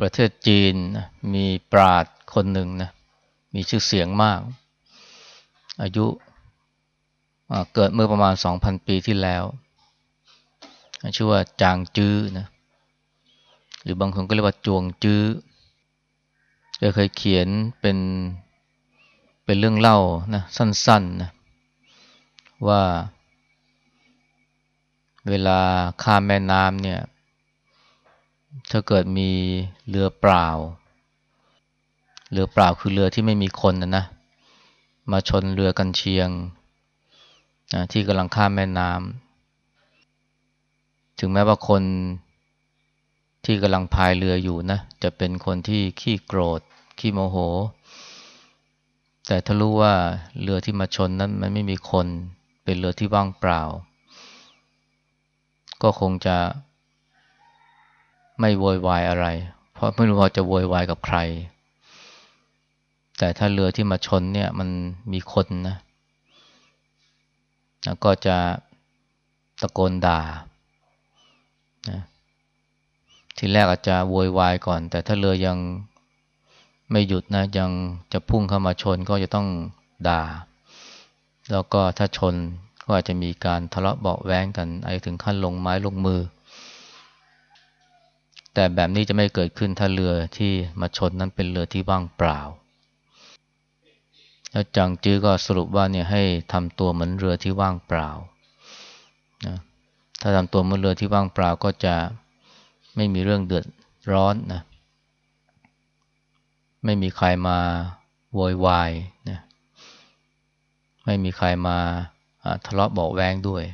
ประเทศจีนมีปราดคนหนึ่งนะมีชื่อเสียงมาก อายุเกิดเมื่อประมาณ 2,000 ปีที่แล้ว ชื่อว่าจางจื้อนะหรือบางคนก็เรียกว่าจวงจื้อเคยเขียนเป็นเป็นเรื่องเล่านะสั้นๆนะว่าเวลาข้ามแม่น้ำเนี่ย ถ้าเกิดมีเรือเปล่า เรือเปล่าคือเรือที่ไม่มีคนนะนะ มาชนเรือกันเชียงนะที่กำลังข้ามแม่น้ำ ถึงแม้ว่าคนที่กำลังพายเรืออยู่นะ จะเป็นคนที่ขี้โกรธ ขี้โมโห แต่ถ้ารู้ว่าเรือที่มาชนนั้นมันไม่มีคน เป็นเรือที่ว่างเปล่า ก็คงจะ ไม่โวยวายอะไร เพราะไม่รู้ว่าจะโวยวายกับใคร แต่ถ้าเรือที่มาชนเนี่ยมันมีคนนะแล้วก็จะตะโกนด่านะทีแรกอาจจะโวยวายก่อน แต่ถ้าเรือยังไม่หยุดนะ ยังจะพุ่งเข้ามาชนก็จะต้องด่า แล้วก็ถ้าชนก็อาจจะมีการทะเลาะเบาแว้งกันไอถึงขั้นลงไม้ลงมือ แต่แบบนี้จะไม่เกิดขึ้นถ้าเรือที่มาชนนั้นเป็นเรือที่ว่างเปล่า แล้วจางจื้อก็สรุปว่าเนี่ยให้ทำตัวเหมือนเรือที่ว่างเปล่านะถ้าทำตัวเหมือนเรือที่ว่างเปล่าก็จะไม่มีเรื่องเดือดร้อนนะ ไม่มีใครมาโวยวายนะ ไม่มีใครมาทะเลาะเบาแวงด้วย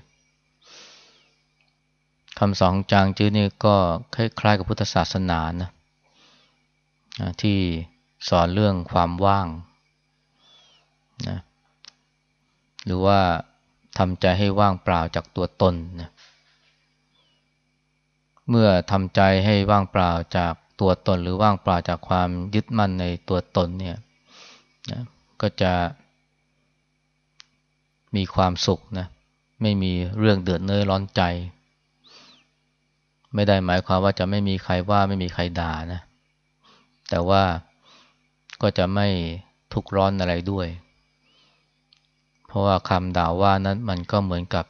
คำสอนของจางจื้อนี่ก็คล้ายๆกับพุทธศาสนานะที่สอนเรื่องความว่างนะหรือว่าทำใจให้ว่างเปล่าจากตัวตนนะเมื่อทำใจให้ว่างเปล่าจากตัวตน หรือว่างเปล่าจากความยึดมั่นในตัวตนเนี่ยนะก็จะมีความสุขนะไม่มีเรื่องเดือดเนื้อร้อนใจ ไม่ได้หมายความว่าจะไม่มีใครว่าไม่มีใครด่านะ แต่ว่าก็จะไม่ทุกร้อนอะไรด้วย เพราะว่าคำด่าว่านั้นมันก็เหมือนกับ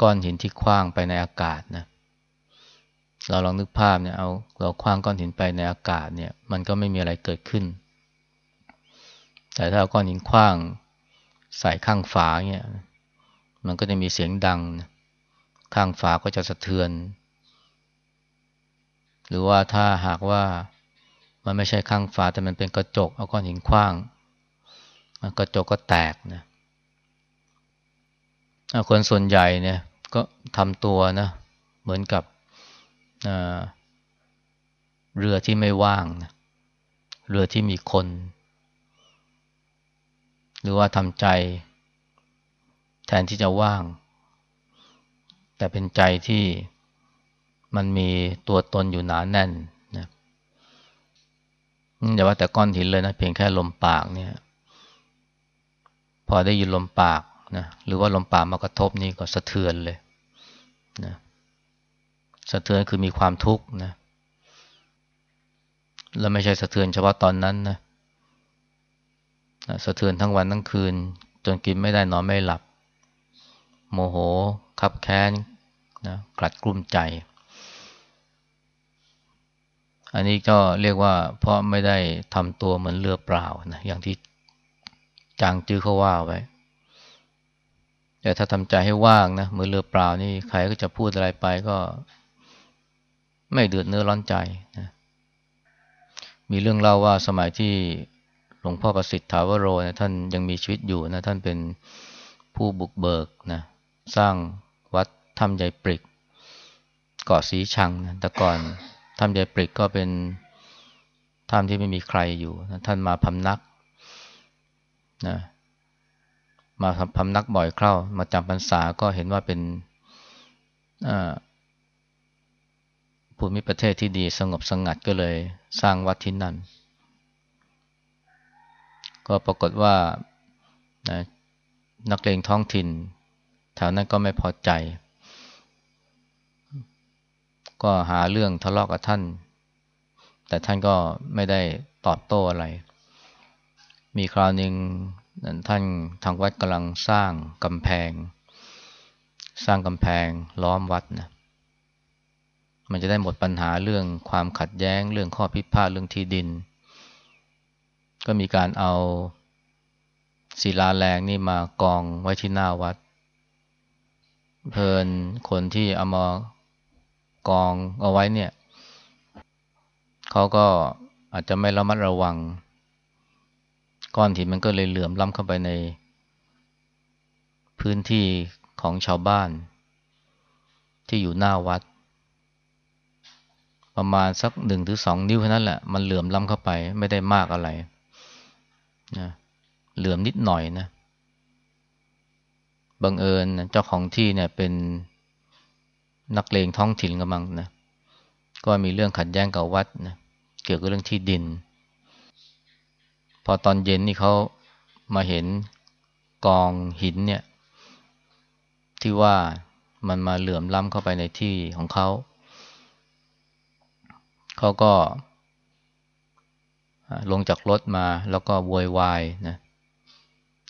ก้อนหินที่คว้างไปในอากาศนะ เราลองนึกภาพเนี่ยเอาเราคว้างก้อนหินไปในอากาศเนี่ย มันก็ไม่มีอะไรเกิดขึ้น แต่ถ้าเอาก้อนหินคว้างใส่ข้างฝาเนี่ย มันก็จะมีเสียงดัง ข้างฝาก็จะสะเทือน หรือว่าถ้าหากว่ามันไม่ใช่ข้างฝาแต่มันเป็นกระจก เอาก้อนหินคว้างกระจกก็แตกนะคนส่วนใหญ่เนี่ยก็ทำตัวนะ เหมือนกับเรือที่ไม่ว่างนะเรือที่มีคน หรือว่าทำใจ แทนที่จะว่าง แต่เป็นใจที่ มันมีตัวตนอยู่หนาแน่นนะอย่าว่าแต่ก้อนหินเลยนะเพียงแค่ลมปากเนี่ย พอได้ยินลมปากนะหรือว่าลมปากมากระทบนี่ก็สะเทือนเลยนะสะเทือนคือมีความทุกข์นะแล้วไม่ใช่สะเทือนเฉพาะตอนนั้นนะสะเทือนทั้งวันทั้งคืน จนกินไม่ได้นอนไม่หลับ โมโห ขับแค้นนะกลัดกลุ้มใจ อันนี้ก็เรียกว่าเพราะไม่ได้ทำตัวเหมือนเรือเปล่านะอย่างที่จางจื้อเขาว่าไว้ แต่ถ้าทำใจให้ว่างนะเหมือนเรือเปล่านี่ใครก็จะพูดอะไรไปก็ ไม่เดือดเนื้อร้อนใจนะมีเรื่องเล่าว่าสมัยที่หลวงพ่อประสิทธิ์ถาวโรนะท่านยังมีชีวิตอยู่นะท่านเป็นผู้บุกเบิกนะสร้างวัดถ้ำใหญ่ปริกเกาะสีชังนะแต่ก่อน ถ้ำยายปริกก็เป็นถ้ำที่ไม่มีใครอยู่ท่านมาพำนักนะมาพำนักบ่อยเข้า มาจำพรรษาก็เห็นว่าเป็นภูมิประเทศที่ดีสงบสงัดก็เลยสร้างวัดที่นั่น ก็ปรากฏว่านะนักเลงท้องถิ่นแถวนั้นก็ไม่พอใจ ก็หาเรื่องทะเลาะกกับท่าน แต่ท่านก็ไม่ได้ตอบโต้อะไร มีคราวหนึ่งท่านทางวัดกำลังสร้างกำแพง สร้างกำแพงล้อมวัดนะมันจะได้หมดปัญหาเรื่องความขัดแย้ง เรื่องข้อพิพาทเรื่องที่ดิน ก็มีการเอาศิลาแรงนี่มากองไว้ที่หน้าวัด เพลินคนที่เอามา กองเอาไว้เนี่ยเขาก็อาจจะไม่ระมัดระวัง ก้อนหินมันก็เลยเหลื่อมล้ำเข้าไปใน พื้นที่ของชาวบ้าน ที่อยู่หน้าวัด ประมาณสักหนึ่งถึงสองนิ้วเท่านั้นแหละ มันเหลื่อมล้ำเข้าไปไม่ได้มากอะไรนะเหลื่อมนิดหน่อยนะบังเอิญเจ้าของที่เนี่ยเป็น นักเลงท้องถิ่นกำลังนะ ก็มีเรื่องขัดแย้งกับวัดนะเกี่ยวกับเรื่องที่ดิน พอตอนเย็นนี่เขามาเห็นกองหินเนี่ย ที่ว่ามันมาเหลื่อมล้ำเข้าไปในที่ของเขา เขาก็ลงจากรถมาแล้วก็โวยวายนะ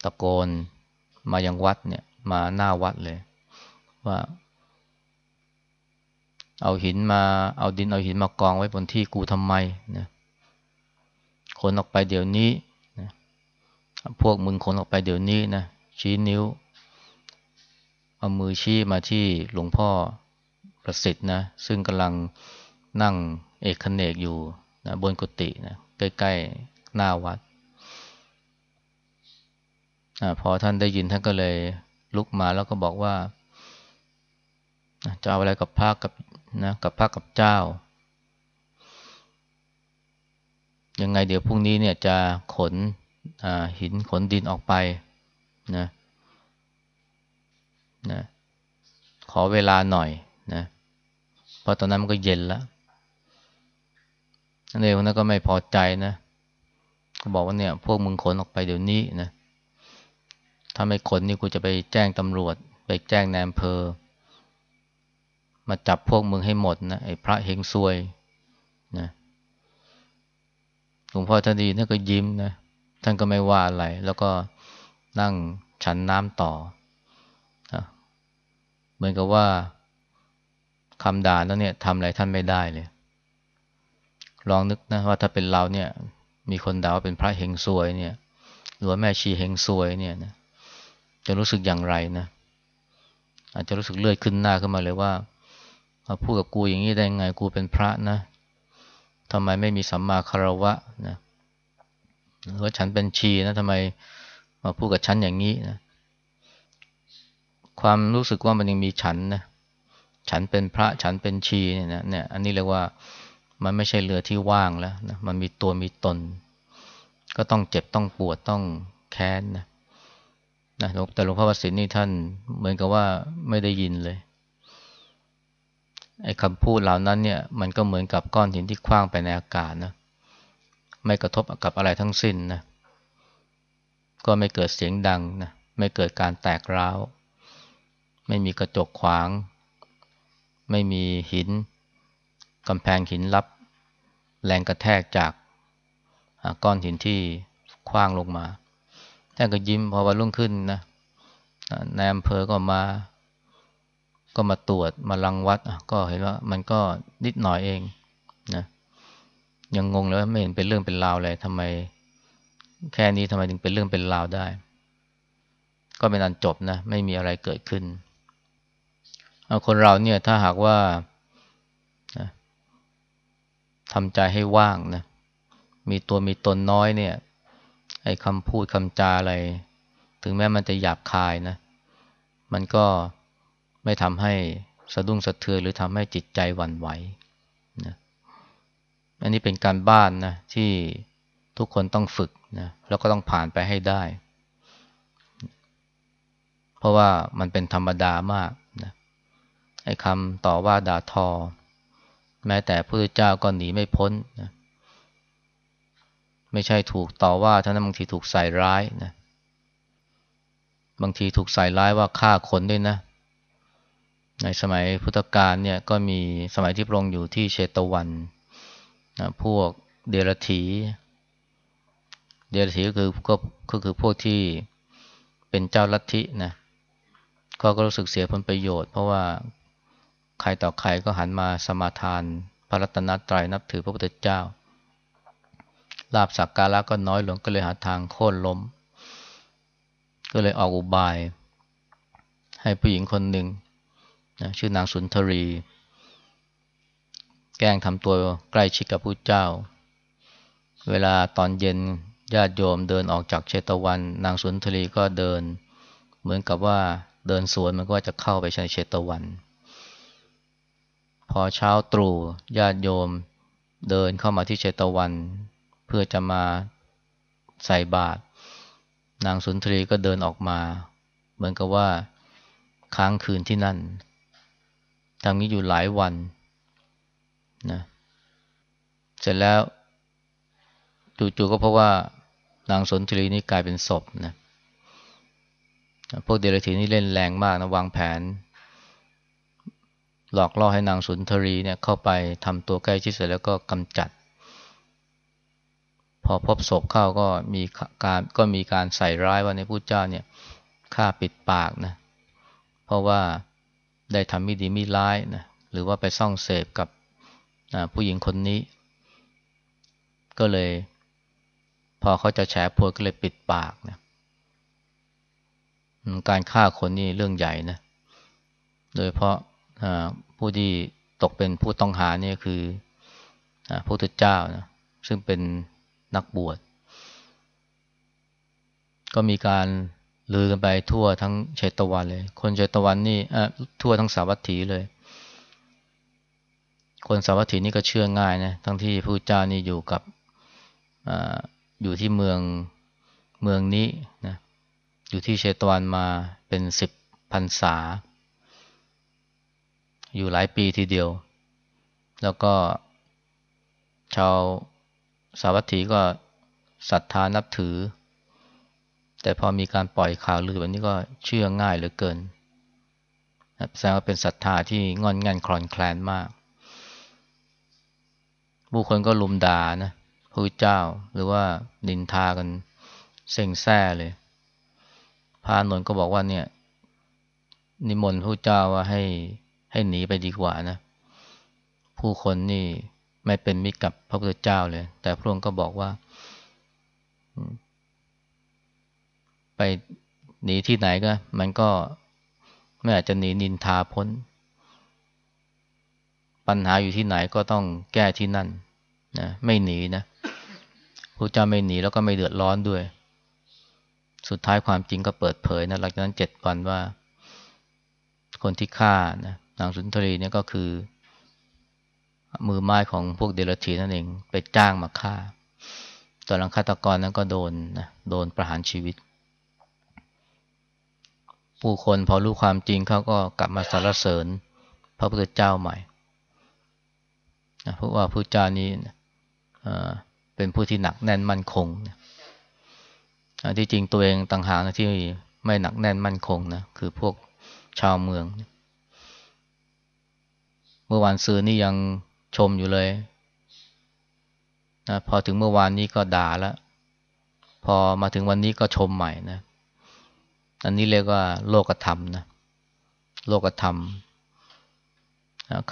ตะโกนมายังวัดเนี่ย มาหน้าวัดเลย ว่า เอาหินมาเอาดินเอาหินมากองไว้บนที่กูทำไมนะขนออกไปเดี๋ยวนี้นะพวกมึงขนออกไปเดี๋ยวนี้นะชี้นิ้ว เอามือชี้มาที่หลวงพ่อประสิทธิ์นะซึ่งกำลังนั่งเอกเนกอยู่นะบนกุฏินะใกล้ๆหน้าวัดอพอท่านได้ยินท่านก็เลยลุกมาแล้วก็บอกว่าจะเอาอะไรกับพระกับ นะกับพระกับเจ้า ยังไงเดี๋ยวพรุ่งนี้เนี่ยจะขนหินขนดินออกไปนะนะขอเวลาหน่อยนะเพราะตอนนั้นมันก็เย็นแล้วนั่นเองนั้นก็ไม่พอใจนะก็บอกว่าเนี่ย พวกมึงขนออกไปเดี๋ยวนี้นะถ้าไม่ขนนี่กูจะไปแจ้งตำรวจ ไปแจ้งนายอำเภอ มาจับพวกมึงให้หมดนะไอ้พระเฮงซวยนะหลวงพ่อท่านดีท่านก็ยิ้มนะท่านก็ไม่ว่าอะไร แล้วก็นั่งฉันน้ำต่อเหมือนกับว่าคำด่าแล้วเนี่ยทำอะไรท่านไม่ได้เลย ลองนึกนะว่าถ้าเป็นเราเนี่ย มีคนด่าว่าเป็นพระเฮงซวยเนี่ย หรือว่าแม่ชีเฮงซวยเนี่ยนะจะรู้สึกอย่างไรนะอาจจะรู้สึกเลือดขึ้นหน้าขึ้นมาเลยว่า มาพูดกับกูอย่างนี้ได้ไงกูเป็นพระนะทำไมไม่มีสัมมาคารวะนะหรือว่าฉันเป็นชีนะทำไมมาพูดกับฉันอย่างนี้นะความรู้สึกว่ามันยังมีฉันนะฉันเป็นพระฉันเป็นชีเนี่ยนะเนี่ยอันนี้เรียกว่ามันไม่ใช่เรือที่ว่างแล้วนะมันมีตัวมีตน ก็ต้องเจ็บต้องปวดต้องแค้นนะนะแต่หลวงพ่อวสินนี่ท่านเหมือนกับว่าไม่ได้ยินเลย ไอ้คำพูดเหล่านั้นเนี่ยมันก็เหมือนกับก้อนหินที่คว้างไปในอากาศนะไม่กระทบกับอะไรทั้งสิ้นนะก็ไม่เกิดเสียงดังนะไม่เกิดการแตกร้าว ไม่มีกระจกขวาง ไม่มีหินกำแพงหินรับ แรงกระแทกจากก้อนหินที่คว้างลงมาท่านก็ยิ้มพอวันรุ่งขึ้นนะนายอำเภอก็มา ก็มาตรวจมาลังวัดก็เห็นว่ามันก็นิดหน่อยเองนะยังงงเลยว่าไม่เห็นเป็นเรื่องเป็นราวเลยทำไม แค่นี้ทำไมถึงเป็นเรื่องเป็นราวได้ ก็เป็นอันจบนะไม่มีอะไรเกิดขึ้นคนเราเนี่ยถ้าหากว่าทำใจให้ว่างนะมีตัวมีตนน้อยเนี่ยไอ้คำพูดคำจาอะไร ถึงแม้มันจะหยาบคายนะ มันก็ ไม่ทำให้สะดุ้งสะเทือนหรือทำให้จิตใจหวั่นไหวนะอันนี้เป็นการบ้านนะที่ทุกคนต้องฝึกนะแล้วก็ต้องผ่านไปให้ได้ เพราะว่ามันเป็นธรรมดามากนะไอ้คำต่อว่าด่าทอ แม้แต่พระพุทธเจ้าก็หนีไม่พ้นนะไม่ใช่ถูกต่อว่าท่านบางทีถูกใส่ร้ายนะบางทีถูกใส่ร้ายว่าฆ่าคนด้วยนะ ในสมัยพุทธกาลเนี่ยก็มีสมัยที่พระองค์อยู่ที่เชตวันนะพวกเดรัจฉีเดรัจฉีก็คือก็ก็คือพวกที่เป็นเจ้าลัทธินะเขาก็รู้สึกเสียผลประโยชน์ เพราะว่าใครต่อใครก็หันมาสมาทานพระรัตนตรัยนับถือพระพุทธเจ้าลาบสักการะก็น้อยลงก็เลยหาทางโค่นล้ม ก็เลยออกอุบาย ให้ผู้หญิงคนหนึ่ง นะชื่อนางสุนทรี แกล้งทำตัวใกล้ชิดกับผู้เจ้า เวลาตอนเย็นญาติโยมเดินออกจากเชตวัน นางสุนทรีก็เดิน เหมือนกับว่าเดินสวนมันก็จะเข้าไปในเชตวัน พอเช้าตรู่ญาติโยมเดินเข้ามาที่เชตวัน เพื่อจะมาใส่บาตรนางสุนทรีก็เดินออกมา เหมือนกับว่าค้างคืนที่นั่น ทำนี้อยู่หลายวันนะเสร็จแล้วจู่ๆก็เพราะว่านางสนทรีนี่กลายเป็นศพนะพวกเดรัจฉีนี่เล่นแรงมากนะวางแผน หลอกล่อให้นางสุนทรีเนี่ยเข้าไปทำตัวใกล้ชิดเสร็จแล้วก็กำจัด พอพบศพเข้าก็มีการก็มีการใส่ร้ายว่าในผู้เจ้าเนี่ยฆ่าปิดปากนะเพราะว่า ได้ทำไม่ดีไม่ร้ายนะหรือว่าไปซ่องเสพกับผู้หญิงคนนี้ ก็เลย พอเขาจะแฉพวก็เลยปิดปากนะการฆ่าคนนี่เรื่องใหญ่นะ โดยเพราะผู้ที่ตกเป็นผู้ต้องหาเนี่ยคือพระพุทธเจ้านะซึ่งเป็นนักบวช ก็มีการ ลือกันไปทั่วทั้งเชตวันเลย คนเชตวันนี่ทั่วทั้งสาวัตถีเลย คนสาวัตถีนี่ก็เชื่อง่ายนะทั้งที่พระเจ้านี่อยู่กับออยู่ที่เมืองเมืองนี้นะอยู่ที่เชตวันมาเป็นสิบพรรษา อยู่หลายปีทีเดียว แล้วก็ชาวสาวัตถีก็ศรัทธานับถือ แต่พอมีการปล่อยข่าวลือแบบนี้ก็เชื่อง่ายเหลือเกินแสดงว่าเป็นศรัทธาที่งอนงันคลอนแคลนมาก ผู้คนก็ลุมด่านะพระเจ้าหรือว่านินทากันเซ็งแซ่เลย พระนนท์ก็บอกว่าเนี่ย นิมนต์พระเจ้าว่าให้ให้หนีไปดีกว่านะ ผู้คนนี่ไม่เป็นมิตรกับพระพุทธเจ้าเลย แต่พระองค์ก็บอกว่า ไปหนีที่ไหนก็ มันก็ไม่อาจจะหนีนินทาพ้น ปัญหาอยู่ที่ไหนก็ต้องแก้ที่นั่นนะไม่หนีนะพระเจ้าไม่หนีแล้วก็ไม่เดือดร้อนด้วย สุดท้ายความจริงก็เปิดเผยนะหลังจากนั้นเจ็ดวันว่า คนที่ฆ่านะนางสุนทรีเนี่ยก็คือ มือไม้ของพวกเดรัจฉีนั่นเองไปจ้างมาฆ่าตอนหลังฆาตกรนั้นก็โดนนะโดนประหารชีวิต ผู้คนพอรู้ความจริงเขาก็กลับมาสรรเสริญ พระพุทธเจ้าใหม่นะเพราะว่าพระเจ้านี้เป็นผู้ที่หนักแน่นมั่นคงนะที่จริงตัวเองต่างหากนะที่ไม่หนักแน่นมั่นคงนะคือพวกชาวเมือง เมื่อวานซื้อนี่ยังชมอยู่เลยนะพอถึงเมื่อวานนี้ก็ด่าแล้ว พอมาถึงวันนี้ก็ชมใหม่นะ อันนี้เรียกว่าโลกธรรมนะ โลกธรรม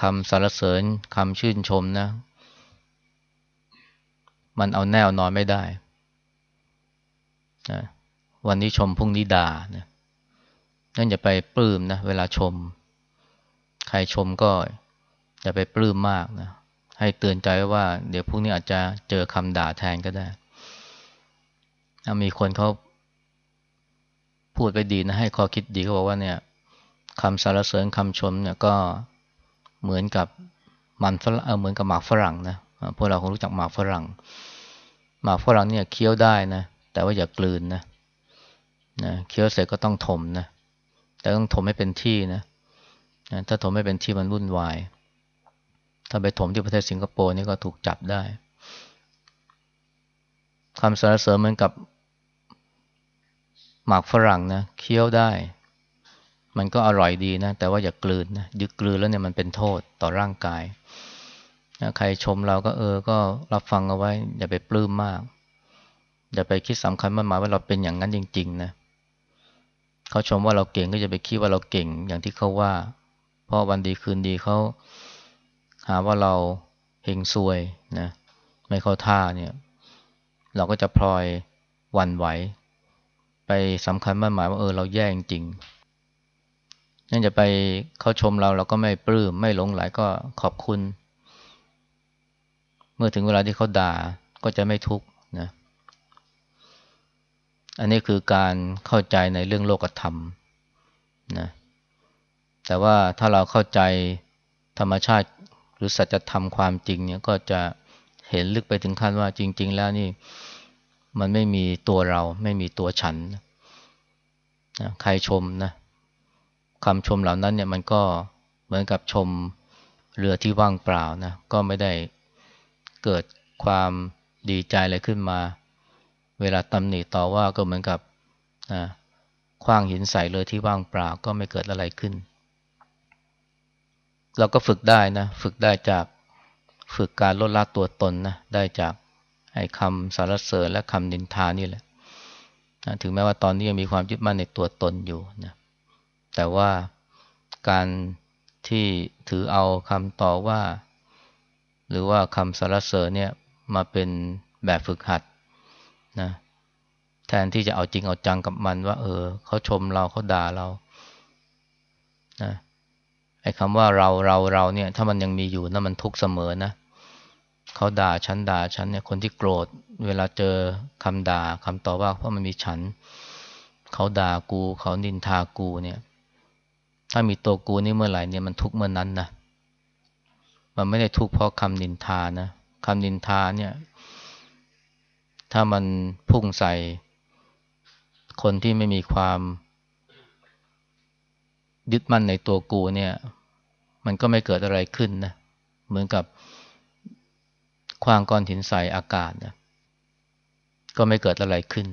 คำสรรเสริญคำชื่นชมนะ มันเอาแน่วนอนไม่ได้นะวันนี้ชมพรุ่งนี้ด่านะนั่นอย่าไปปลื้มนะ เวลาชม ใครชมก็อย่าไปปลื้มมากนะ ให้เตือนใจว่า เดี๋ยวพรุ่งนี้อาจจะเจอคำด่าแทนก็ได้ มีคนเขา พูดไปดีนะให้ข้อคิดดีเขาบอกว่าเนี่ยคำสรรเสริญคำชมเนี่ยก็เหมือนกับมันฝรั่งเหมือนกับหมากฝรั่งนะพวกเราคงรู้จักหมากฝรั่ง หมากฝรั่งเนี่ยเคี้ยวได้นะ แต่ว่าอย่ากลืนนะนะเคี้ยวเสร็จก็ต้องถมนะแต่ต้องถมให้เป็นที่นะนะถ้าถมไม่เป็นที่มันวุ่นวาย ถ้าไปถมที่ประเทศสิงคโปร์นี่ก็ถูกจับได้คำสรรเสริญเหมือนกับ หมากฝรั่งนะเคี้ยวได้ มันก็อร่อยดีนะ แต่ว่าอย่ากลืนนะยึกกลืนแล้วเนี่ยมันเป็นโทษต่อร่างกายใครชมเราก็เออ ก็รับฟังเอาไว้ อย่าไปปลื้มมาก อย่าไปคิดสำคัญมันหมายว่าเราเป็นอย่างนั้นจริง ๆ นะเขาชมว่าเราเก่งก็จะไปคิดว่าเราเก่ง อย่างที่เขาว่า เพราะวันดีคืนดีเขาหาว่าเราเฮงซวยนะ ไม่เข้าท่าเนี่ย เราก็จะพลอยวันไหว ไปสำคัญมั่นหมายว่าเออเราแย่จริงนั่นจะไปเขาชมเราเราก็ไม่ปลื้มไม่หลงไหลก็ขอบคุณ เมื่อถึงเวลาที่เขาด่าก็จะไม่ทุกข์นะอันนี้คือการเข้าใจในเรื่องโลกธรรมนะแต่ว่าถ้าเราเข้าใจธรรมชาติหรือสัจธรรมความจริงเนี่ยก็จะเห็นลึกไปถึงขั้นว่าจริง ๆ แล้วนี่ มันไม่มีตัวเรา ไม่มีตัวฉันนะใครชมนะคำชมเหล่านั้นเนี่ยมันก็เหมือนกับชมเรือที่ว่างเปล่านะก็ไม่ได้เกิดความดีใจอะไรขึ้นมา เวลาตำหนิต่อว่าก็เหมือนกับคว้างหินใส่เรือที่ว่างเปล่าก็ไม่เกิดอะไรขึ้น เราก็ฝึกได้นะ ฝึกได้จากฝึกการลดละตัวตนนะได้จาก ไอ้คำสารเสริญและคำนินทานี่แหละนะถึงแม้ว่าตอนนี้ยังมีความยึดมั่นในตัวตนอยู่นะแต่ว่าการที่ถือเอาคำต่อว่า หรือว่าคำสรรเสริญเนี่ยมาเป็นแบบฝึกหัดนะแทนที่จะเอาจริงเอาจังกับมันว่า เออเขาชมเราเขาด่าเรานะไอ้คำว่าเราเราเราเนี่ย ถ้ามันยังมีอยู่นะมันทุกเสมอนะ เขาด่าฉันด่าฉันเนี่ยคนที่โกรธ เวลาเจอคำด่าคำต่อว่าเพราะมันมีฉัน เขาด่ากู เขานินทากูเนี่ย ถ้ามีตัวกูนี่เมื่อไหร่เนี่ยมันทุกเมื่อนนั้นนะมันไม่ได้ทุกเพราะคำนินทานะคำนินทาเนี่ย ถ้ามันพุ่งใส่ คนที่ไม่มีความ ยึดมั่นในตัวกูเนี่ย มันก็ไม่เกิดอะไรขึ้นนะเหมือนกับ คว้างก้อนหินใส่อากาศนะก็ไม่เกิดอะไรขึ้น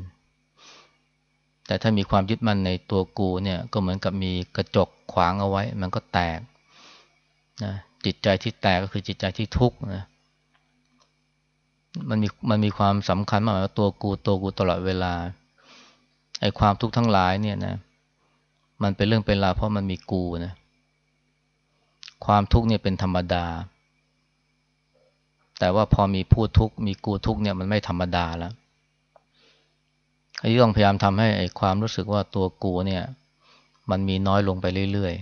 แต่ถ้ามีความยึดมั่นในตัวกูเนี่ยก็เหมือนกับมีกระจกขวางเอาไว้ มันก็แตกนะจิตใจที่แตกก็คือจิตใจที่ทุกข์นะมันมีมันมีความสำคัญมากว่าตัวกูตัวกูตลอดเวลาไอ้ความทุกข์ทั้งหลายเนี่ยนะ มันเป็นเรื่องเป็นราวเพราะมันมีกูนะ ความทุกข์เนี่ยเป็นธรรมดา แต่ว่าพอมีผู้ทุกข์มีกูทุกข์เนี่ยมันไม่ธรรมดาแล้วอันนี้ต้องพยายามทำให้ไอ้ความรู้สึกว่าตัวกูเนี่ย มันมีน้อยลงไปเรื่อย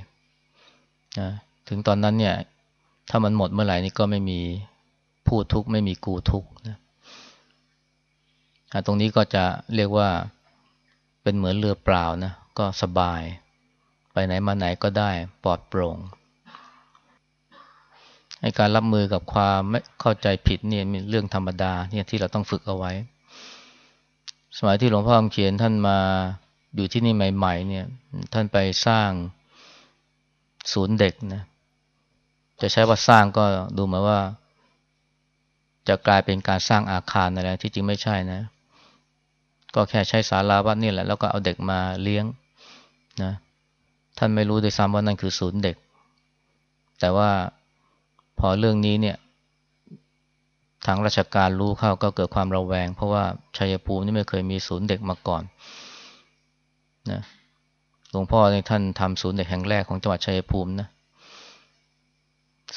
ๆนะถึงตอนนั้นเนี่ย ถ้ามันหมดเมื่อไหร่นี่ก็ไม่มีผู้ทุกข์ไม่มีกูทุกข์นะตรงนี้ก็จะเรียกว่าเป็นเหมือนเรือเปล่านะก็สบาย ไปไหนมาไหนก็ได้ปลอดโปร่ง ให้การรับมือกับความไม่เข้าใจผิดเนี่ยมีเรื่องธรรมดาเนี่ยที่เราต้องฝึกเอาไว้ สมัยที่หลวงพ่อคำเขียนท่านมาอยู่ที่นี่ใหม่ ๆ เนี่ย ท่านไปสร้างศูนย์เด็กนะ จะใช้ว่าสร้างก็ดูเหมือนว่า จะกลายเป็นการสร้างอาคารอะไรที่จริงไม่ใช่นะ ก็แค่ใช้ศาลาวัดนี่แหละแล้วก็เอาเด็กมาเลี้ยงนะ ท่านไม่รู้ด้วยซ้ำว่านั่นคือศูนย์เด็ก แต่ว่า พอเรื่องนี้เนี่ย ทางราชการรู้เข้าก็เกิดความระแวง เพราะว่าชัยภูมินี่ไม่เคยมีศูนย์เด็กมาก่อนนะหลวงพ่อในท่านทำศูนย์เด็กแห่งแรกของจังหวัดชัยภูมินะ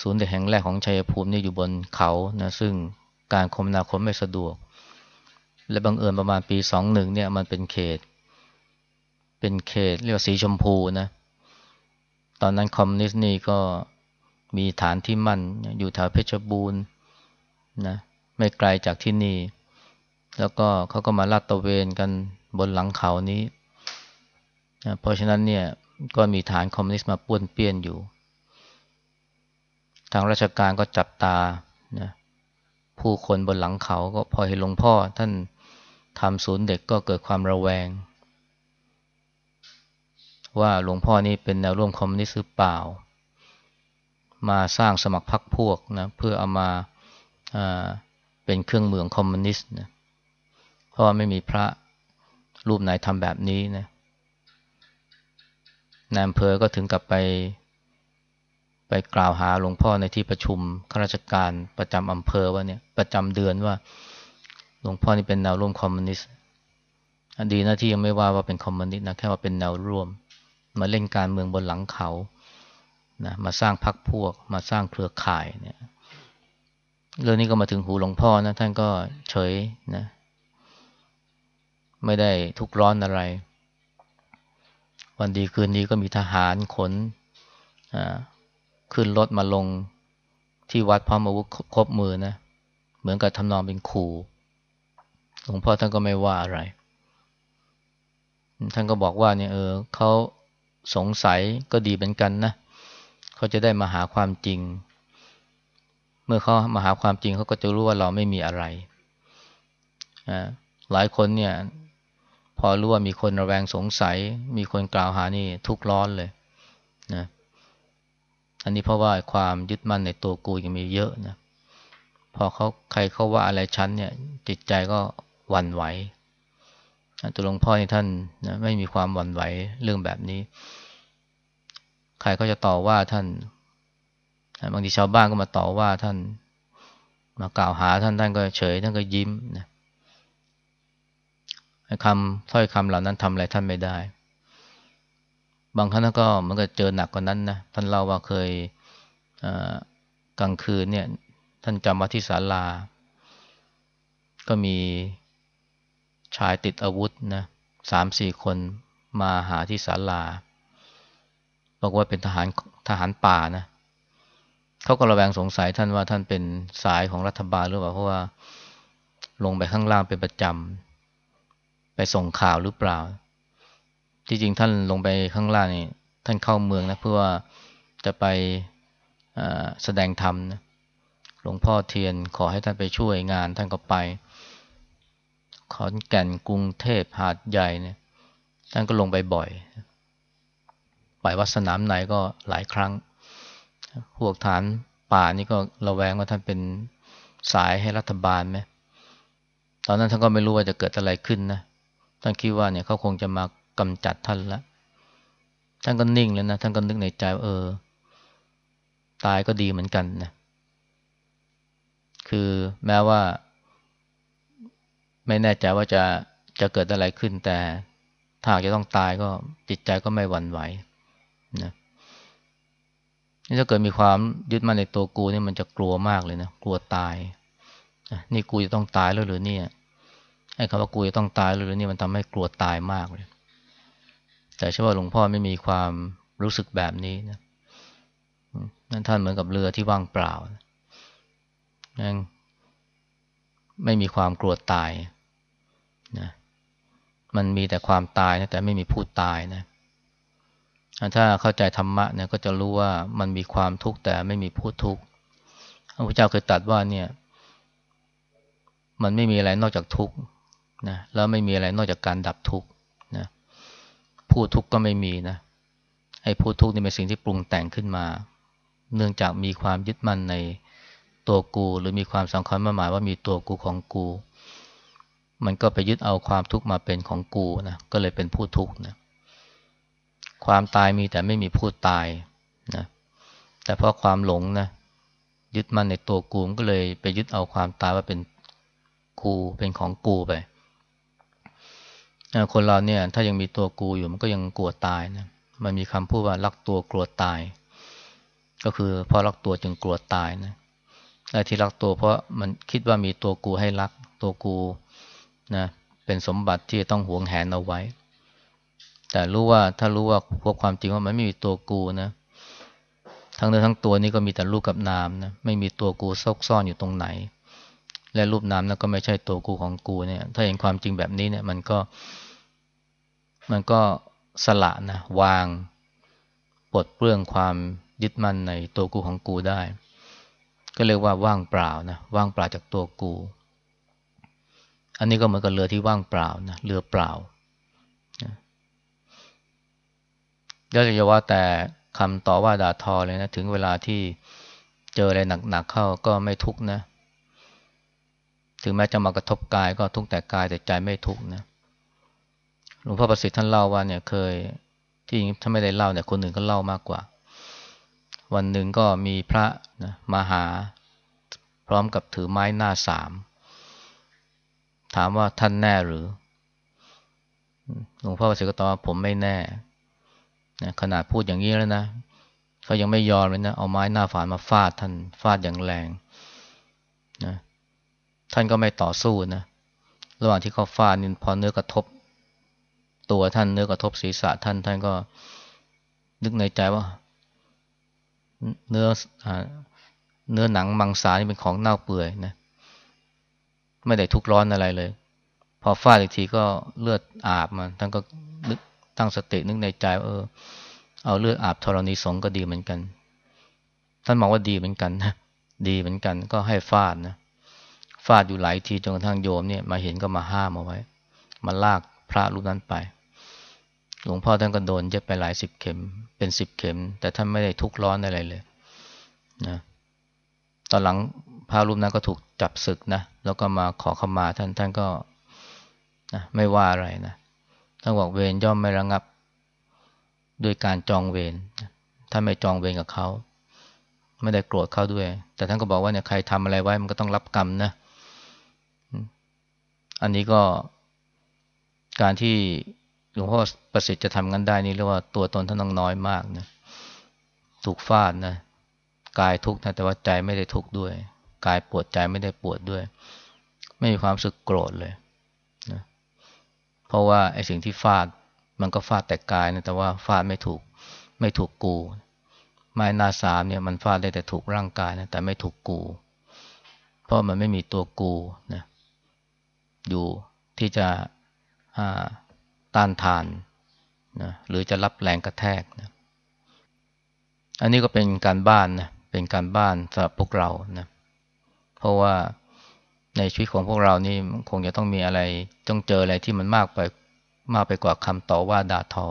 ศูนย์เด็กแห่งแรกของชัยภูมินี่อยู่บนเขานะซึ่งการคมนาคมไม่สะดวก และบังเอิญประมาณปีสองหนึ่งเนี่ยมันเป็นเขต เป็นเขตเรียกว่าสีชมพูนะ ตอนนั้นคอมมิวนิสต์นี่ก็ มีฐานที่มั่นอยู่แถวเพชรบูรณ์นะไม่ไกลจากที่นี่ แล้วก็เขาก็มาลาดตระเวนกันบนหลังเขานี้นะเพราะฉะนั้นเนี่ยก็มีฐานคอมมิวนิสต์มาป้วนเปี้ยนอยู่ ทางราชการก็จับตานะผู้คนบนหลังเขาก็พอเห็นหลวงพ่อท่านทำศูนย์เด็กก็เกิดความระแวง ว่าหลวงพ่อนี้เป็นแนวร่วมคอมมิวนิสต์หรือเปล่า มาสร้างสมัครพรรคพวกนะเพื่อเอามาเป็นเครื่องเมืองคอมมิวนิสต์นะเพราะว่าไม่มีพระรูปไหนทำแบบนี้นะนายอำเภอก็ถึงกับไป ไปกล่าวหาหลวงพ่อในที่ประชุมข้าราชการประจำอำเภอว่าเนี่ยประจำเดือนว่า หลวงพ่อนี่เป็นแนวร่วมคอมมิวนิสต์ดีนะที่ยังไม่ว่าว่าเป็นคอมมิวนิสต์นะแค่ว่าเป็นแนวร่วม มาเล่นการเมืองบนหลังเขา นะมาสร้างพรรคพวก มาสร้างเครือข่ายเนี่ยเรื่องนี้ก็มาถึงหูหลวงพ่อนะท่านก็เฉยนะ ไม่ได้ทุกร้อนอะไร วันดีคืนนี้ก็มีทหารขนขึ้นรถมาลงที่วัดพร้อมอาวุธครบมือนะ เหมือนกับทำนองเป็นขู่หลวงพ่อท่านก็ไม่ว่าอะไร ท่านก็บอกว่าเนี่ยเออเขาสงสัยก็ดีเป็นกันนะเขาจะได้มาหาความจริง เมื่อเขามาหาความจริงเขาก็จะรู้ว่าเราไม่มีอะไร หลายคนเนี่ย พอรู้ว่ามีคนระแวงสงสัย มีคนกล่าวหานี่ทุกร้อนเลยนะอันนี้เพราะว่าความยึดมั่นในตัวกูยังมีเยอะนะพอเขาใครเขาว่าอะไรชั้นเนี่ย จิตใจก็หวั่นไหวตัวหลวงพ่อท่านนะไม่มีความหวั่นไหวเรื่องแบบนี้ ใครก็จะต่อว่าท่าน บางทีชาวบ้านก็มาต่อว่าท่าน มากล่าวหาท่านท่านก็เฉยท่านก็ยิ้มนะคำถ้อยคำเหล่านั้นทำอะไรท่านไม่ได้ บางครั้งก็มันก็เจอหนักกว่านั้นนะท่านเล่าว่าเคยกลางคืนเนี่ย ท่านจำวัดที่ศาลา ก็มีชายติดอาวุธนะสามสี่คนมาหาที่ศาลา บอกว่าเป็นทหารทหารป่านะเขาก็ระแวงสงสัยท่านว่าท่านเป็นสายของรัฐบาลหรือเปล่าเพราะว่าลงไปข้างล่างเป็นประจำไปส่งข่าวหรือเปล่า ที่จริงท่านลงไปข้างล่างนี่ท่านเข้าเมืองนะเพื่อว่าจะไปแสดงธรรมนะหลวงพ่อเทียนขอให้ท่านไปช่วยงานท่านก็ไป ขอนแก่นกรุงเทพหาดใหญ่เนี่ยท่านก็ลงไปบ่อย ไปวัดสนามไหนก็หลายครั้ง พวกฐานป่านี่ก็ระแวงว่าท่านเป็นสายให้รัฐบาลไหมตอนนั้นท่านก็ไม่รู้ว่าจะเกิดอะไรขึ้นนะ ท่านคิดว่าเนี่ยเขาคงจะมากำจัดท่านล้วท่านก็นิ่งเลยนะ ท่านก็นึกในใจเออ ตายก็ดีเหมือนกันนะ คือแม้ว่า ไม่แน่ใจว่าจะจะเกิดอะไรขึ้นแต่ถ้าจะต้องตายก็จิตใจก็ไม่หวั่นไหว นะนี่ถ้าเกิดมีความยึดมั่นในตัวกูนี่มันจะกลัวมากเลยนะกลัวตายนี่กูจะต้องตายแล้วหรือเนี่ยไอ้คำว่ากูจะต้องตายแล้วหรือนี่มันทำให้กลัวตายมากเลย แต่เชื่อว่าหลวงพ่อไม่มีความรู้สึกแบบนี้นะนั่นท่านเหมือนกับเรือที่ว่างเปล่านั่นไม่มีความกลัวตายนะมันมีแต่ความตายนะแต่ไม่มีผู้ตายนะ ถ้าเข้าใจธรรมะเนี่ยก็จะรู้ว่ามันมีความทุกข์แต่ไม่มีผู้ทุกข์พระพุทธเจ้าเคยตรัสว่าเนี่ย มันไม่มีอะไรนอกจากทุกข์นะแล้วไม่มีอะไรนอกจากการดับทุกข์นะผู้ทุกข์ก็ไม่มีนะไอ้ผู้ทุกข์นี่เป็นสิ่งที่ปรุงแต่งขึ้นมา เนื่องจากมีความยึดมั่นในตัวกู หรือมีความสำคัญมาหมายว่ามีตัวกูของกู มันก็ไปยึดเอาความทุกข์มาเป็นของกูนะก็เลยเป็นผู้ทุกข์นะ ความตายมีแต่ไม่มีผู้ตายนะแต่เพราะความหลงนะยึดมันในตัวกูมก็เลยไปยึดเอาความตายว่าเป็นกูเป็นของกูไปคนเราเนี่ยถ้ายังมีตัวกูอยู่มันก็ยังกลัวตายนะมันมีคำพูดว่ารักตัวกลัวตาย ก็คือเพราะรักตัวจึงกลัวตายนะแ้ที่รักตัวเพราะมันคิดว่ามีตัวกูให้รักตัวกูนะเป็นสมบัติที่ต้องหวงแหนเอาไว้ แต่รู้ว่าถ้ารู้ว่าพวกความจริงว่ามันไม่มีตัวกูนะ ทั้งเนื้อทั้งตัวนี้ก็มีแต่รูปกับนามนะ ไม่มีตัวกูซอกซ่อนอยู่ตรงไหน และรูปนามนั้นก็ไม่ใช่ตัวกูของกูเนี่ย ถ้าเห็นความจริงแบบนี้เนี่ย มันก็ มันก็สละนะวางปลดเปลื้องความยึดมั่นในตัวกูของกูได้ ก็เรียกว่าว่างเปล่านะว่างเปล่าจากตัวกู อันนี้ก็เหมือนกับเรือที่ว่างเปล่านะเรือเปล่า เดี๋ยวจะว่าแต่คำต่อว่าด่าทอเลยนะ ถึงเวลาที่เจออะไรหนักๆเข้าก็ไม่ทุกนะ ถึงแม้จะมากระทบกายก็ทุกแต่กายแต่ใจไม่ทุกนะหลวงพ่อประสิทธิ์ท่านเล่าว่าเนี่ยเคยที่ถ้าไม่ได้เล่าเนี่ยคนอื่นก็เล่ามากกว่า วันหนึ่งก็มีพระนะมาหา พร้อมกับถือไม้หน้าสาม ถามว่าท่านแน่หรือหลวงพ่อประสิทธิ์ก็ตอบว่าผมไม่แน่ นะขนาดพูดอย่างนี้แล้วนะเขายังไม่ยอมเลยนะ เอาไม้หน้าฝานมาฟาดท่านฟาดอย่างแรงนะท่านก็ไม่ต่อสู้นะระหว่างที่เขาฟาดนี่พอเนื้อกระทบ ตัวท่านเนื้อกระทบศีรษะท่านท่านก็นึกในใจว่า เนื้อเนื้อหนังมังสานี่เป็นของเน่าเปื่อยนะไม่ได้ทุกร้อนอะไรเลย พอฟาดอีกทีก็เลือดอาบมาท่านก็นึก ตั้งสตินึกในใจว่าเออ เอาเลือดอาบธรณีสงก็ดีเหมือนกัน ท่านมองว่าดีเหมือนกันนะดีเหมือนกันก็ให้ฟาดนะฟาดอยู่หลายทีจนกระทั่งโยมเนี่ยมาเห็นก็มาห้ามเอาไว้ มาลากพระรูปนั้นไป หลวงพ่อท่านก็โดนเย็บไปหลายสิบเข็ม เป็นสิบเข็ม แต่ท่านไม่ได้ทุกข์ร้อนอะไรเลยนะตอนหลังพระรูปนั้นก็ถูกจับศึกนะแล้วก็มาขอขมาท่านท่านก็นะไม่ว่าอะไรนะ ท่านบอกเวรย่อมไม่ระงับด้วยการจองเวรถ้าไม่จองเวรกับเขาไม่ได้โกรธเขาด้วย แต่ท่านก็บอกว่าเนี่ยใครทำอะไรไว้มันก็ต้องรับกรรมนะ อันนี้ก็การที่หลวงพ่อประสิทธิ์จะทำงั้นได้นี่เรียกว่าตัวตนท่านต้องน้อยมากนะ ถูกฟาดนะ กายทุกข์นะแต่ว่าใจไม่ได้ทุกข์ด้วย กายปวดใจไม่ได้ปวดด้วย ไม่มีความสึกโกรธเลย เพราะว่าไอ้สิ่งที่ฟาดมันก็ฟาดแต่กายนะแต่ว่าฟาดไม่ถูกไม่ถูกกู ไม้นาสามเนี่ยมันฟาดได้แต่ถูกร่างกายนะแต่ไม่ถูกกู เพราะมันไม่มีตัวกูนะอยู่ที่จะต้านทานนะหรือจะรับแรงกระแทกนะอันนี้ก็เป็นการบ้านนะเป็นการบ้านสำหรับพวกเรานะเพราะว่า ในชีวิตของพวกเรานี่คงจะต้องมีอะไรต้องเจออะไรที่มันมากไปมากไปกว่าคำต่อว่าด่าทอ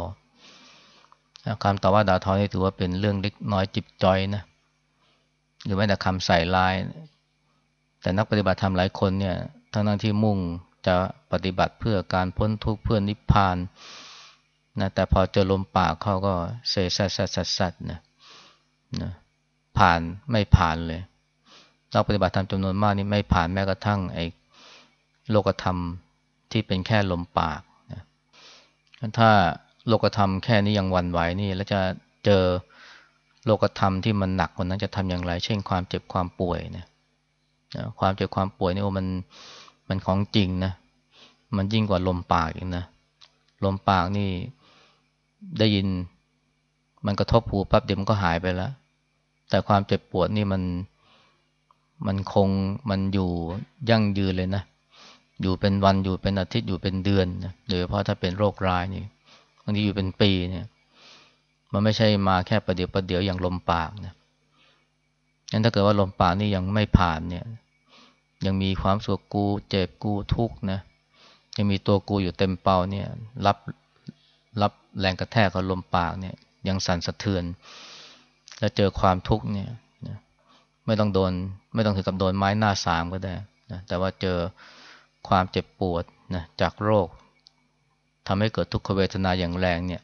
คำต่อว่าด่าทอนี่ถือว่าเป็นเรื่องเล็กน้อยจิบจอยนะหรือแม้แต่คำใส่ร้าย แต่นักปฏิบัติธรรมหลายคนเนี่ยทั้งนั้นที่มุ่งจะปฏิบัติเพื่อการพ้นทุกข์เพื่อนิพพานนะแต่พอเจอลมปากเขาก็เสสัดสัดสัดนะนะผ่านไม่ผ่านเลย นักปฏิบัติธรรมจำนวนมากนี่ไม่ผ่านแม้กระทั่งไอ้โลกธรรมที่เป็นแค่ลมปากถ้าโลกธรรมแค่นี้ยังวันไหวนี่ แล้วจะเจอโลกธรรมที่มันหนักกว่านั้นจะทำอย่างไร เช่นความเจ็บความป่วยนะความเจ็บความป่วยนี่โอ้มันมันของจริงนะมันยิ่งกว่าลมปากอีกนะลมปากนี่ได้ยิน มันกระทบหูปั๊บเดี๋ยวมันก็หายไปแล้ว แต่ความเจ็บปวดนี่มัน มันคงมันอยู่ยั่งยืนเลยนะ อยู่เป็นวันอยู่เป็นอาทิตย์อยู่เป็นเดือนนะโดยเฉพาะถ้าเป็นโรคร้ายนี่บางทีอยู่เป็นปีเนี่ย มันไม่ใช่มาแค่ประเดี๋ยวประเดี๋ยวอย่างลมปากนะงั้นถ้าเกิดว่าลมปากนี่ยังไม่ผ่านเนี่ย ยังมีความสุขกูเจ็บกูทุกข์นะยังมีตัวกูอยู่เต็มเป่าเนี่ย รับรับแรงกระแทกกับลมปากเนี่ย ยังสั่นสะเทือน แล้วเจอความทุกข์เนี่ย ไม่ต้องโดน ไม่ต้องถึงกับโดนไม้หน้าสามก็ได้นะแต่ว่าเจอความเจ็บปวดนะจากโรคทำให้เกิดทุกขเวทนาอย่างแรงเนี่ย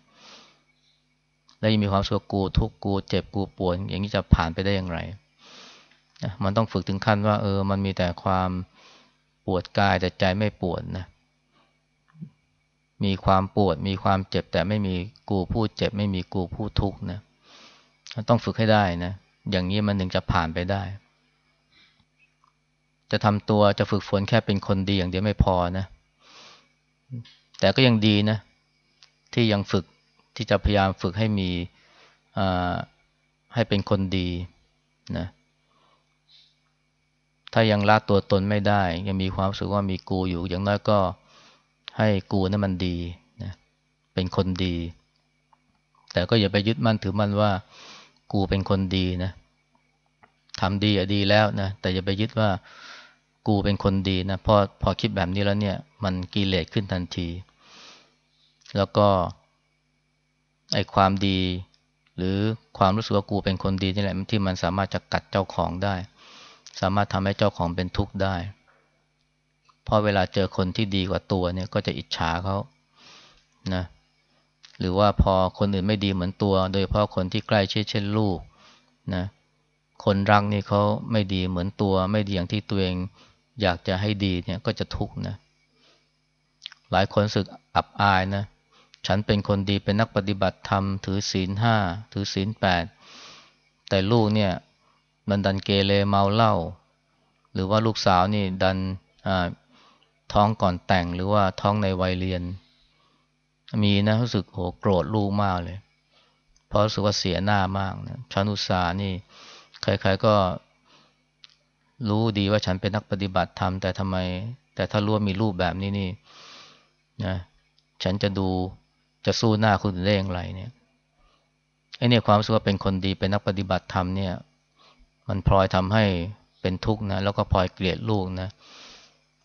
แล้วยังมีความสุขกูทุกกูเจ็บกูปวดอย่างนี้จะผ่านไปได้อย่างไรนะมันต้องฝึกถึงขั้นว่าเออมันมีแต่ความปวดกายแต่ใจไม่ปวดนะมีความปวดมีความเจ็บแต่ไม่มีกูผู้เจ็บ ไม่มีกูผู้ทุกข์นะต้องฝึกให้ได้นะ อย่างนี้มันถึงจะผ่านไปได้ จะทำตัวจะฝึกฝนแค่เป็นคนดีอย่างเดียวไม่พอนะ แต่ก็ยังดีนะ ที่ยังฝึกที่จะพยายามฝึกให้มีให้เป็นคนดีนะถ้ายังละตัวตนไม่ได้ ยังมีความรู้สึกว่ามีกูอยู่ อย่างน้อยก็ให้กูนั้นมันดีนะเป็นคนดี แต่ก็อย่าไปยึดมั่นถือมั่นว่า กูเป็นคนดีนะทำดีอะดีแล้วนะแต่อย่าไปยึดว่ากูเป็นคนดีนะพอพอคิดแบบนี้แล้วเนี่ย มันกิเลสขึ้นทันที แล้วก็ไอความดี หรือความรู้สึกว่ากูเป็นคนดีนี่แหละที่มันสามารถจะกัดเจ้าของได้ สามารถทำให้เจ้าของเป็นทุกข์ได้พอเวลาเจอคนที่ดีกว่าตัวเนี่ย ก็จะอิจฉาเขานะ หรือว่าพอคนอื่นไม่ดีเหมือนตัว โดยเพราะคนที่ใกล้ชิดเช่นลูกนะคนรักนี่เขาไม่ดีเหมือนตัว ไม่ดีอย่างที่ตัวเองอยากจะให้ดีเนี่ยก็จะทุกข์นะหลายคนสึกอับอายนะฉันเป็นคนดีเป็นนักปฏิบัติธรรม ถือศีลห้าถือศีลแปดแต่ลูกเนี่ยมันดันเกเรเมาเหล้าหรือว่าลูกสาวนี่ดันท้องก่อนแต่งหรือว่าท้องในวัยเรียน มีนะรู้สึกโหโกรธลูกมากเลย เพราะรู้สึกว่าเสียหน้ามากนะชันุสานี่ ใครๆก็รู้ดีว่าฉันเป็นนักปฏิบัติธรรมแต่ทำไม แต่ถ้ารู้ว่ามีรูปแบบนี้นี่นะฉันจะดูจะสู้หน้าคุณได้อย่างไรเนี่ยไอเนี่ยความรู้สึกว่าเป็นคนดีเป็นนักปฏิบัติธรรมเนี่ย มันพลอยทำให้เป็นทุกข์นะแล้วก็พลอยเกลียดลูกนะ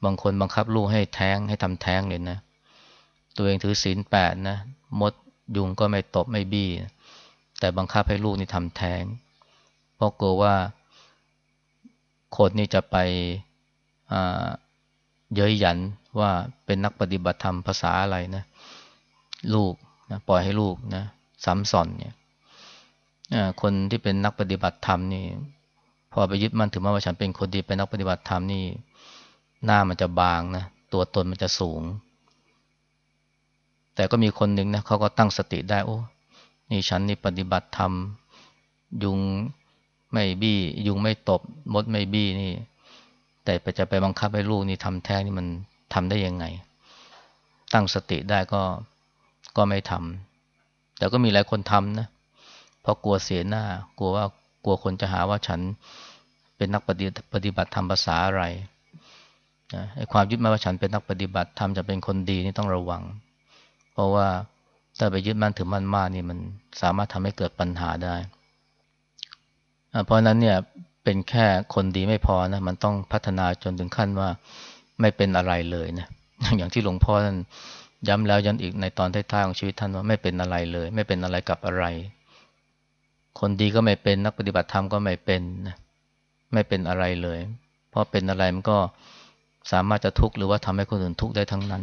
บางคนบังคับลูกให้แท้งให้ทำแท้งเลยนะ ตัวเองถือศีลแปดนะมดยุงก็ไม่ตบไม่บี้ แต่บังคับให้ลูกนี่ทำแท้ง เพราะกลัวว่าคนนี่จะไปเย้ยหยันว่าเป็นนักปฏิบัติธรรมภาษาอะไรนะลูกนะปล่อยให้ลูกนะซ้ำสอนเนี่ยคนที่เป็นนักปฏิบัติธรรมนี่ พอไปยึดมั่นถือว่าฉันเป็นคนดีเป็นนักปฏิบัติธรรมนี่ หน้ามันจะบางนะตัวตนมันจะสูง แต่ก็มีคนหนึ่งนะเขาก็ตั้งสติได้โอ้ นี่ฉันนี่ปฏิบัติธรรม ยุงไม่บี้ ยุงไม่ตบ มดไม่บี้นี่ แต่ไปจะไปบังคับให้ลูกนี่ทำแท้งนี่มันทำได้ยังไง ตั้งสติได้ก็ก็ไม่ทำแต่ก็มีหลายคนทำนะเพราะกลัวเสียหน้า กลัวว่ากลัวคนจะหาว่าฉันเป็นนักปฏิปฏิบัติธรรมภาษาอะไรนะไอ้ความยึดมั่ว่าฉันเป็นนักปฏิบัติธรรมจะเป็นคนดีนี่ต้องระวัง เพราะว่าถ้าไปยึดมั่นถือมั่นมากนี่มันสามารถทำให้เกิดปัญหาได้ เพราะนั้นเนี่ยเป็นแค่คนดีไม่พอนะมันต้องพัฒนาจนถึงขั้นว่าไม่เป็นอะไรเลยนะอย่างที่หลวงพ่อท่านย้ำแล้วย้ำอีกในตอนท้ายๆของชีวิตท่านว่าไม่เป็นอะไรเลย ไม่เป็นอะไรกับอะไร คนดีก็ไม่เป็นนักปฏิบัติธรรมก็ไม่เป็นนะไม่เป็นอะไรเลย เพราะเป็นอะไรมันก็สามารถจะทุกข์หรือว่าทำให้คนอื่นทุกข์ได้ทั้งนั้น